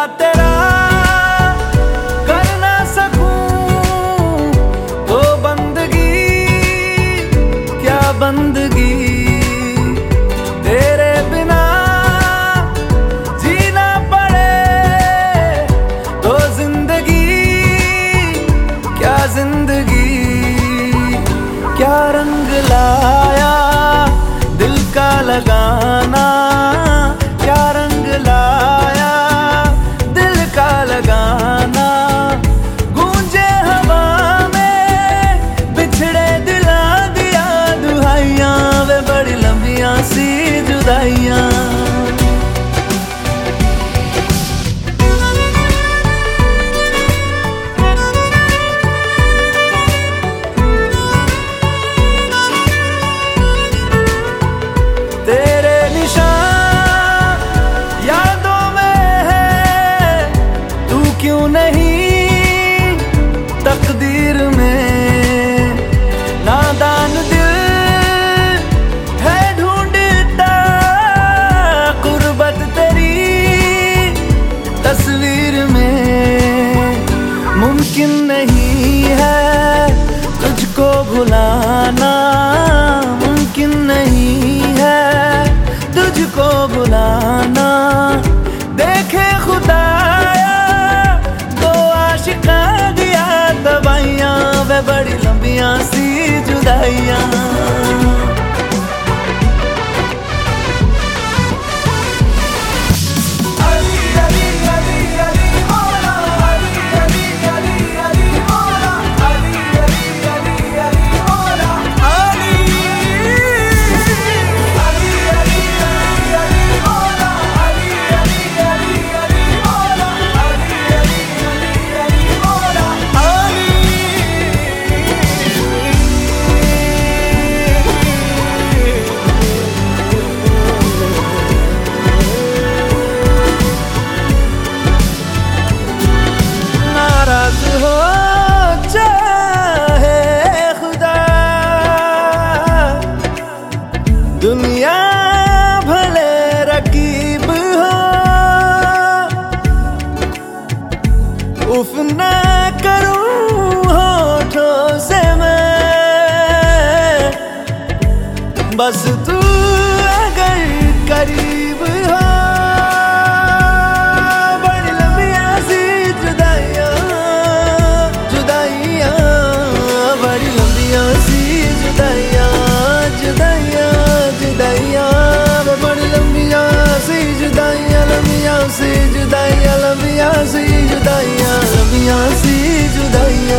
lateral. saya तेरे निशान यादों में है तू क्यों नहीं मुमकिन नहीं है तुझको भुलाना मुमकिन नहीं है तुझको भुलाना। देखे खुदाया, दो आशिका दिया, दवाइयाँ वे बड़ी लंबिया सी जुदाइयाँ। दुनिया भले रकीब हो उफ ना करूँ होठों से मैं। बस तू अगर करी जुदाइयाँ लम्बियाँ सी जुदाइयाँ।